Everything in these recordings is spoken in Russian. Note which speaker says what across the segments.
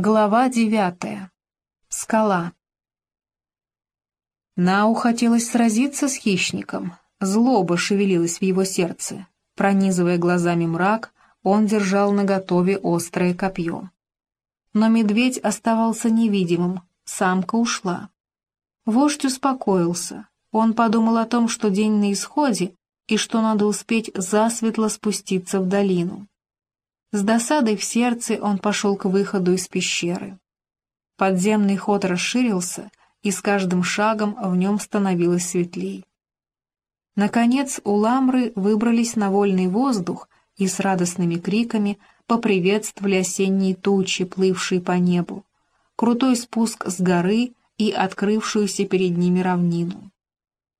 Speaker 1: Глава девятая. Скала. Нау хотелось сразиться с хищником. Злоба шевелилась в его сердце. Пронизывая глазами мрак, он держал наготове острое копье. Но медведь оставался невидимым, самка ушла. Вождь успокоился. Он подумал о том, что день на исходе, и что надо успеть засветло спуститься в долину. С досадой в сердце он пошел к выходу из пещеры. Подземный ход расширился, и с каждым шагом в нем становилось светлей. Наконец у Ламры выбрались на вольный воздух и с радостными криками поприветствовали осенние тучи, плывшие по небу, крутой спуск с горы и открывшуюся перед ними равнину.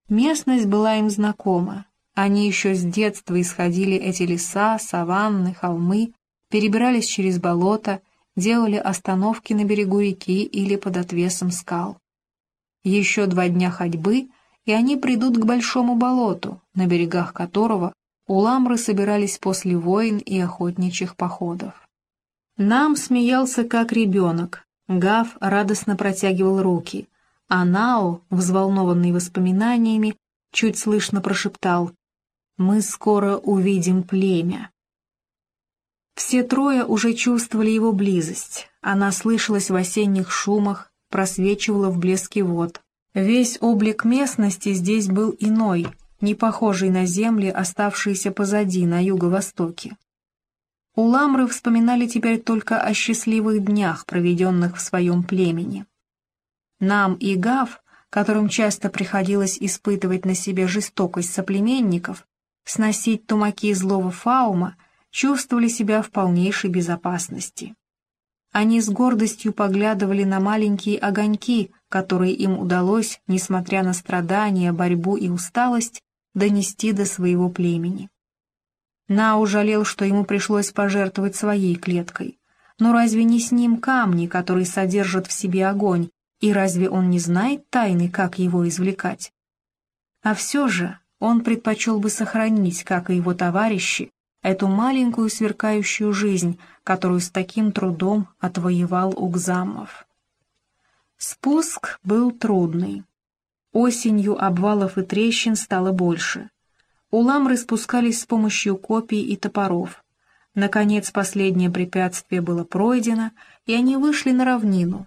Speaker 1: Местность была им знакома, они еще с детства исходили эти леса, саванны, холмы, перебирались через болото, делали остановки на берегу реки или под отвесом скал. Еще два дня ходьбы, и они придут к большому болоту, на берегах которого уламры собирались после войн и охотничьих походов. Нам смеялся как ребенок, Гав радостно протягивал руки, а Нао, взволнованный воспоминаниями, чуть слышно прошептал «Мы скоро увидим племя». Все трое уже чувствовали его близость. Она слышалась в осенних шумах, просвечивала в блеске вод. Весь облик местности здесь был иной, не похожий на земли, оставшиеся позади, на юго-востоке. Уламры вспоминали теперь только о счастливых днях, проведенных в своем племени. Нам и Гав, которым часто приходилось испытывать на себе жестокость соплеменников, сносить тумаки злого фаума — чувствовали себя в полнейшей безопасности. Они с гордостью поглядывали на маленькие огоньки, которые им удалось, несмотря на страдания, борьбу и усталость, донести до своего племени. Нау жалел, что ему пришлось пожертвовать своей клеткой. Но разве не с ним камни, которые содержат в себе огонь, и разве он не знает тайны, как его извлекать? А все же он предпочел бы сохранить, как и его товарищи, эту маленькую сверкающую жизнь, которую с таким трудом отвоевал Угзамов. Спуск был трудный. Осенью обвалов и трещин стало больше. Уламры спускались с помощью копий и топоров. Наконец последнее препятствие было пройдено, и они вышли на равнину.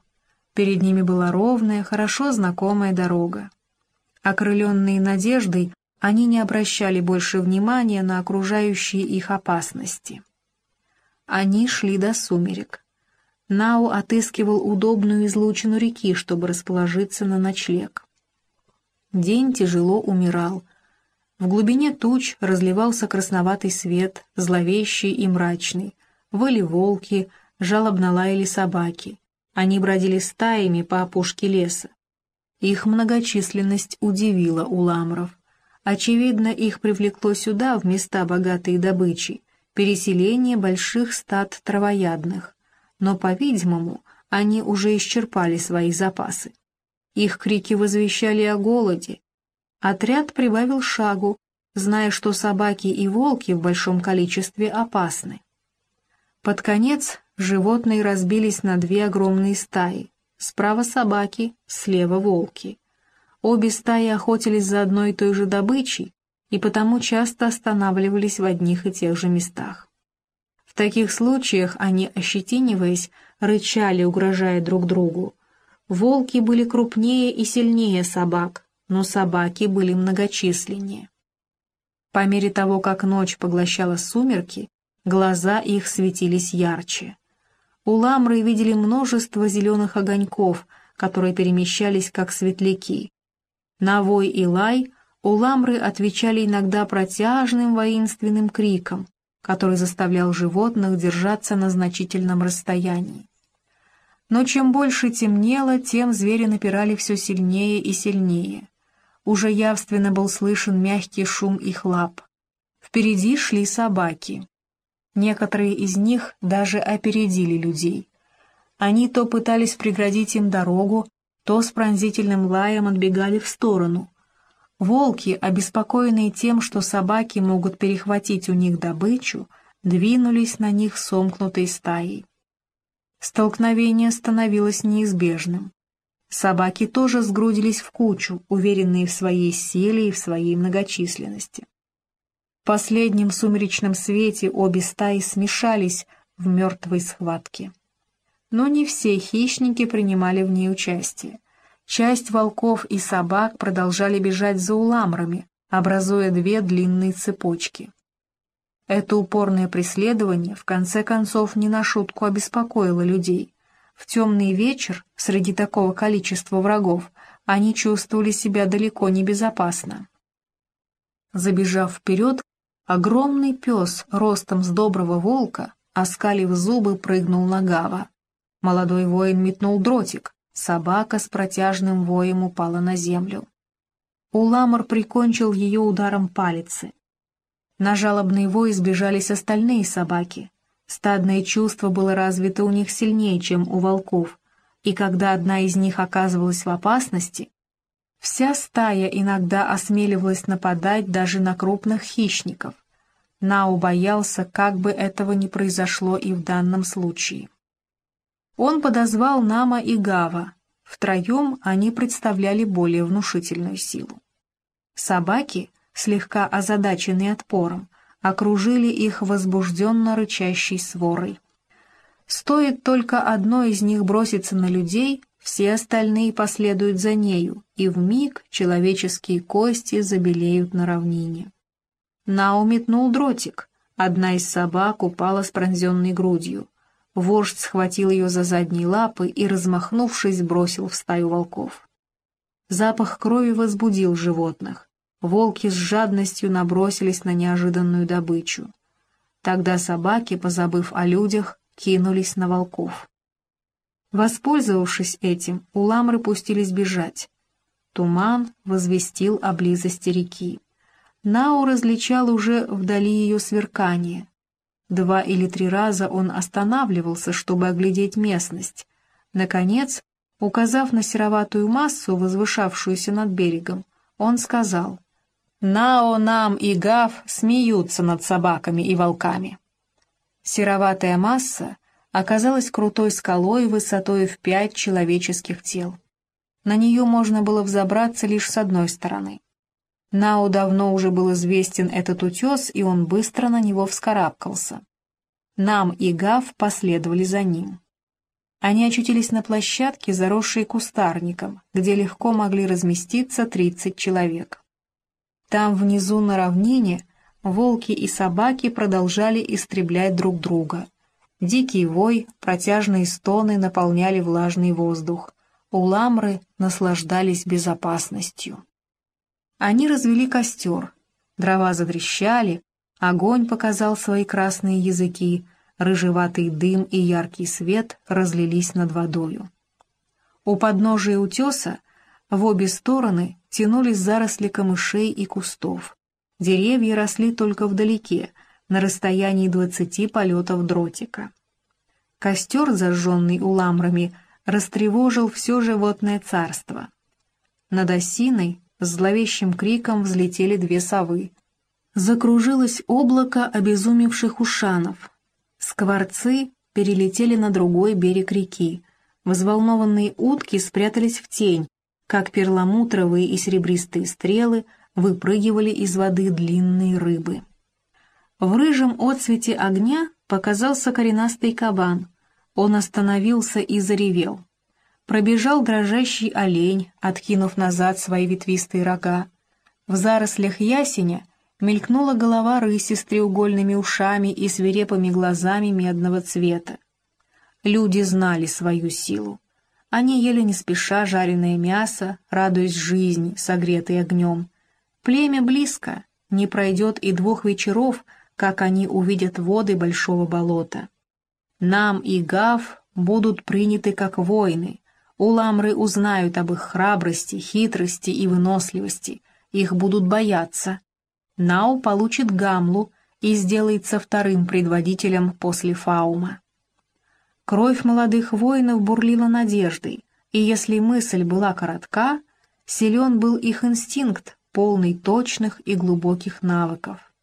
Speaker 1: Перед ними была ровная, хорошо знакомая дорога. Окрыленные надеждой, они не обращали больше внимания на окружающие их опасности. Они шли до сумерек. Нау отыскивал удобную излучину реки, чтобы расположиться на ночлег. День тяжело умирал. В глубине туч разливался красноватый свет, зловещий и мрачный. Выли волки, жалобно лаяли собаки. Они бродили стаями по опушке леса. Их многочисленность удивила уламров. Очевидно, их привлекло сюда, в места богатые добычей, переселение больших стад травоядных. Но, по-видимому, они уже исчерпали свои запасы. Их крики возвещали о голоде. Отряд прибавил шагу, зная, что собаки и волки в большом количестве опасны. Под конец животные разбились на две огромные стаи. Справа собаки, слева волки. Обе стаи охотились за одной и той же добычей, и потому часто останавливались в одних и тех же местах. В таких случаях они, ощетиниваясь, рычали, угрожая друг другу. Волки были крупнее и сильнее собак, но собаки были многочисленнее. По мере того, как ночь поглощала сумерки, глаза их светились ярче. У ламры видели множество зеленых огоньков, которые перемещались как светляки. На вой и лай уламры отвечали иногда протяжным воинственным криком, который заставлял животных держаться на значительном расстоянии. Но чем больше темнело, тем звери напирали все сильнее и сильнее. Уже явственно был слышен мягкий шум их лап. Впереди шли собаки. Некоторые из них даже опередили людей. Они то пытались преградить им дорогу, то с пронзительным лаем отбегали в сторону. Волки, обеспокоенные тем, что собаки могут перехватить у них добычу, двинулись на них сомкнутой стаей. Столкновение становилось неизбежным. Собаки тоже сгрудились в кучу, уверенные в своей силе и в своей многочисленности. В последнем сумеречном свете обе стаи смешались в мертвой схватке. Но не все хищники принимали в ней участие. Часть волков и собак продолжали бежать за уламрами, образуя две длинные цепочки. Это упорное преследование в конце концов не на шутку обеспокоило людей. В темный вечер, среди такого количества врагов, они чувствовали себя далеко не безопасно. Забежав вперед, огромный пес ростом с доброго волка, оскалив зубы, прыгнул на Гава. Молодой воин метнул дротик, собака с протяжным воем упала на землю. Уламор прикончил ее ударом палицы. На жалобный вой сбежались остальные собаки. Стадное чувство было развито у них сильнее, чем у волков, и когда одна из них оказывалась в опасности, вся стая иногда осмеливалась нападать даже на крупных хищников. Нау боялся, как бы этого не произошло и в данном случае. Он подозвал Нама и Гава. Втроем они представляли более внушительную силу. Собаки, слегка озадаченные отпором, окружили их возбужденно рычащей сворой. Стоит только одной из них броситься на людей, все остальные последуют за нею, и в миг человеческие кости забелеют на равнине. Нау метнул дротик. Одна из собак упала с пронзенной грудью. Вождь схватил ее за задние лапы и, размахнувшись, бросил в стаю волков. Запах крови возбудил животных волки с жадностью набросились на неожиданную добычу. Тогда собаки, позабыв о людях, кинулись на волков. Воспользовавшись этим, уламры пустились бежать. Туман возвестил о близости реки. Нау различал уже вдали ее сверкание. Два или три раза он останавливался, чтобы оглядеть местность. Наконец, указав на сероватую массу, возвышавшуюся над берегом, он сказал — Нао, Нам и Гав смеются над собаками и волками. Сероватая масса оказалась крутой скалой высотой в пять человеческих тел. На нее можно было взобраться лишь с одной стороны. Нао давно уже был известен этот утес, и он быстро на него вскарабкался. Нам и Гав последовали за ним. Они очутились на площадке, заросшей кустарником, где легко могли разместиться тридцать человек. Там внизу на равнине волки и собаки продолжали истреблять друг друга. Дикий вой, протяжные стоны наполняли влажный воздух. Уламры наслаждались безопасностью. Они развели костер. Дрова затрещали, огонь показал свои красные языки, рыжеватый дым и яркий свет разлились над водою. У подножия утеса в обе стороны тянулись заросли камышей и кустов. Деревья росли только вдалеке, на расстоянии двадцати полетов дротика. Костер, зажженный уламрами, растревожил все животное царство. Над осиной зловещим криком взлетели две совы. Закружилось облако обезумевших ушанов. Скворцы перелетели на другой берег реки. Взволнованные утки спрятались в тень, как перламутровые и серебристые стрелы выпрыгивали из воды длинные рыбы. В рыжем отсвете огня показался коренастый кабан. Он остановился и заревел. Пробежал дрожащий олень, откинув назад свои ветвистые рога. В зарослях ясеня мелькнула голова рыси с треугольными ушами и свирепыми глазами медного цвета. Люди знали свою силу. Они ели не спеша жареное мясо, радуясь жизни, согретой огнем. Племя близко, не пройдет и двух вечеров, как они увидят воды большого болота. Нам и Гав будут приняты как воины. Уламры узнают об их храбрости, хитрости и выносливости. Их будут бояться. Нау получит Гамлу и сделается вторым предводителем после Фаума. Кровь молодых воинов бурлила надеждой, и если мысль была коротка, силен был их инстинкт, полный точных и глубоких навыков.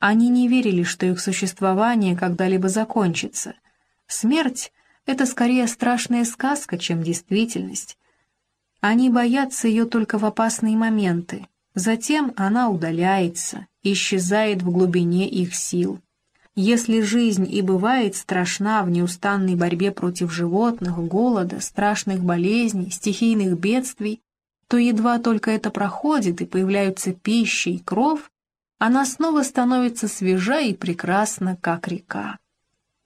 Speaker 1: Они не верили, что их существование когда-либо закончится. Смерть это скорее страшная сказка, чем действительность. Они боятся ее только в опасные моменты. Затем она удаляется, исчезает в глубине их сил. Если жизнь и бывает страшна в неустанной борьбе против животных, голода, страшных болезней, стихийных бедствий, то едва только это проходит и появляются пища и кров, она снова становится свежа и прекрасна, как река.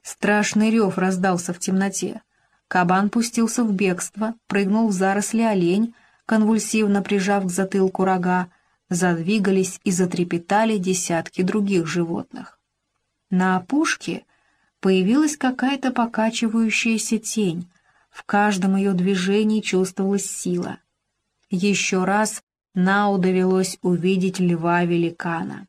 Speaker 1: Страшный рев раздался в темноте. Кабан пустился в бегство, прыгнул в заросли олень, конвульсивно прижав к затылку рога, задвигались и затрепетали десятки других животных. На опушке появилась какая-то покачивающаяся тень, в каждом ее движении чувствовалась сила. Еще раз Нау довелось увидеть льва-великана.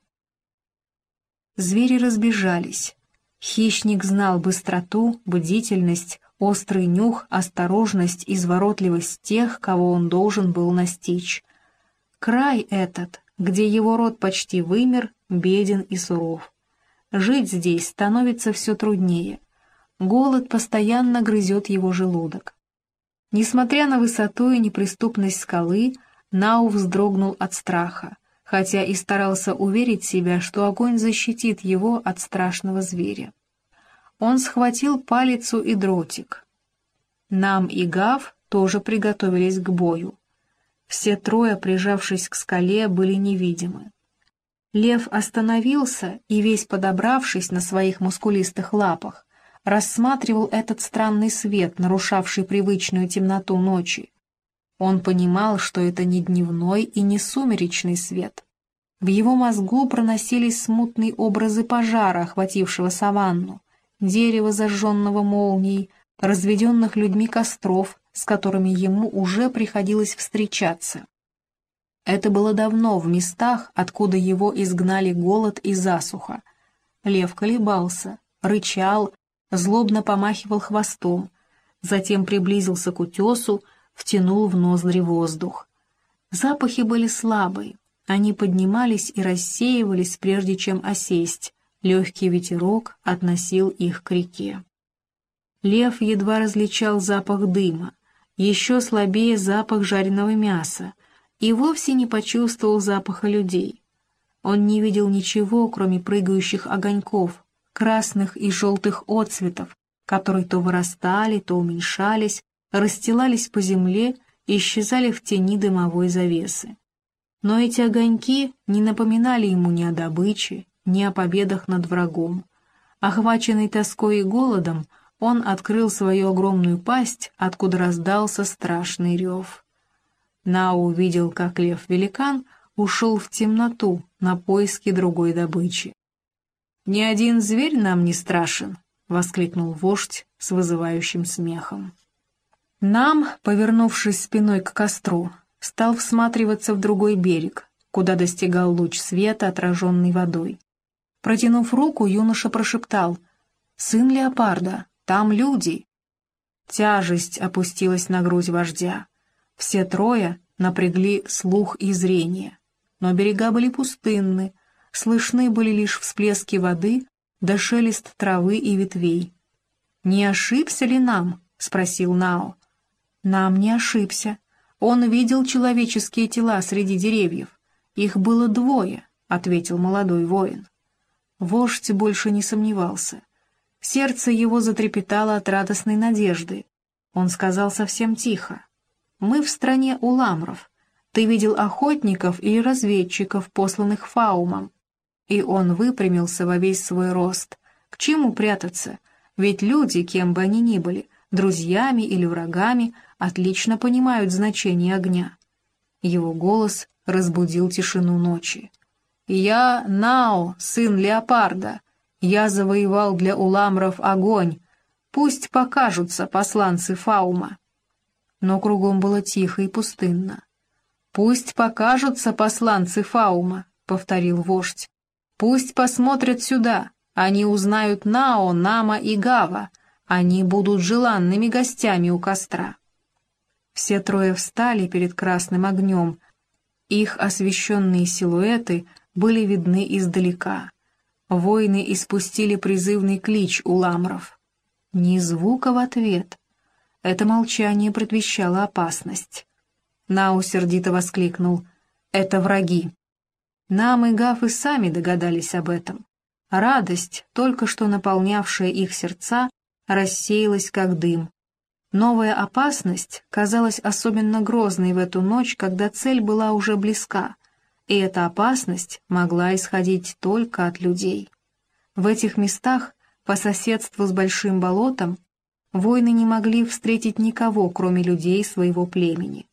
Speaker 1: Звери разбежались. Хищник знал быстроту, бдительность, острый нюх, осторожность, изворотливость тех, кого он должен был настичь. Край этот, где его род почти вымер, беден и суров. Жить здесь становится все труднее. Голод постоянно грызет его желудок. Несмотря на высоту и неприступность скалы, Нау вздрогнул от страха, хотя и старался уверить себя, что огонь защитит его от страшного зверя. Он схватил палицу и дротик. Нам и Гав тоже приготовились к бою. Все трое, прижавшись к скале, были невидимы. Лев остановился и, весь подобравшись на своих мускулистых лапах, рассматривал этот странный свет, нарушавший привычную темноту ночи. Он понимал, что это не дневной и не сумеречный свет. В его мозгу проносились смутные образы пожара, охватившего саванну, дерева, зажженного молнией, разведенных людьми костров, с которыми ему уже приходилось встречаться. Это было давно, в местах, откуда его изгнали голод и засуха. Лев колебался, рычал, злобно помахивал хвостом, затем приблизился к утесу, втянул в ноздри воздух. Запахи были слабые, они поднимались и рассеивались, прежде чем осесть. Легкий ветерок относил их к реке. Лев едва различал запах дыма, еще слабее запах жареного мяса, и вовсе не почувствовал запаха людей. Он не видел ничего, кроме прыгающих огоньков, красных и желтых отцветов, которые то вырастали, то уменьшались, расстилались по земле и исчезали в тени дымовой завесы. Но эти огоньки не напоминали ему ни о добыче, ни о победах над врагом. Охваченный тоской и голодом, он открыл свою огромную пасть, откуда раздался страшный рев. Нау увидел, как лев-великан ушел в темноту на поиски другой добычи. «Ни один зверь нам не страшен», — воскликнул вождь с вызывающим смехом. Нам, повернувшись спиной к костру, стал всматриваться в другой берег, куда достигал луч света, отраженный водой. Протянув руку, юноша прошептал «Сын леопарда, там люди!» Тяжесть опустилась на грудь вождя. Все трое напрягли слух и зрение. Но берега были пустынны, слышны были лишь всплески воды да шелест травы и ветвей. «Не ошибся ли нам?» — спросил Нао. «Нам не ошибся. Он видел человеческие тела среди деревьев. Их было двое», — ответил молодой воин. Вождь больше не сомневался. Сердце его затрепетало от радостной надежды. Он сказал совсем тихо. Мы в стране уламров. Ты видел охотников или разведчиков, посланных Фаумом?» И он выпрямился во весь свой рост. К чему прятаться? Ведь люди, кем бы они ни были, друзьями или врагами, отлично понимают значение огня. Его голос разбудил тишину ночи. «Я Нао, сын Леопарда. Я завоевал для уламров огонь. Пусть покажутся посланцы Фаума» но кругом было тихо и пустынно. «Пусть покажутся посланцы Фаума», — повторил вождь. «Пусть посмотрят сюда, они узнают Нао, Нама и Гава, они будут желанными гостями у костра». Все трое встали перед красным огнем. Их освещенные силуэты были видны издалека. Воины испустили призывный клич у ламров. Ни звука в ответ. Это молчание предвещало опасность. Нау сердито воскликнул. «Это враги». Нам и Гаф и сами догадались об этом. Радость, только что наполнявшая их сердца, рассеялась как дым. Новая опасность казалась особенно грозной в эту ночь, когда цель была уже близка, и эта опасность могла исходить только от людей. В этих местах, по соседству с большим болотом, воины не могли встретить никого, кроме людей своего племени.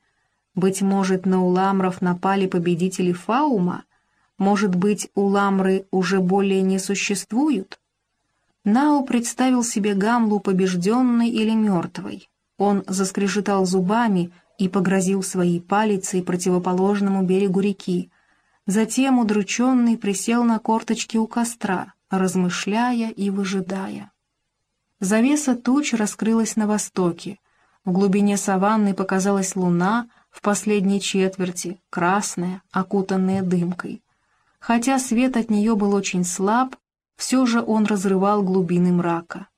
Speaker 1: Быть может, на уламров напали победители Фаума — может быть, у Ламры уже более не существуют? Нао представил себе Гамлу побежденной или мертвой. Он заскрежетал зубами и погрозил своей палицей противоположному берегу реки. Затем удрученный присел на корточки у костра, размышляя и выжидая. Завеса туч раскрылась на востоке. В глубине саванны показалась луна в последней четверти, красная, окутанная дымкой. Хотя свет от нее был очень слаб, все же он разрывал глубины мрака.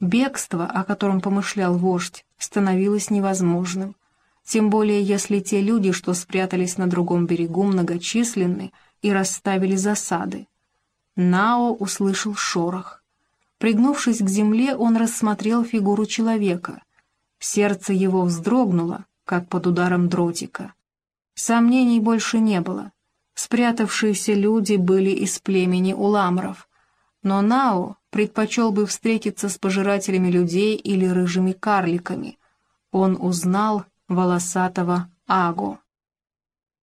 Speaker 1: Бегство, о котором помышлял вождь, становилось невозможным, тем более если те люди, что спрятались на другом берегу, многочисленны и расставили засады. Нао услышал шорох. Пригнувшись к земле, он рассмотрел фигуру человека. Сердце его вздрогнуло, как под ударом дротика. Сомнений больше не было. Спрятавшиеся люди были из племени уламров, но Нао предпочел бы встретиться с пожирателями людей или рыжими карликами. Он узнал волосатого Агу.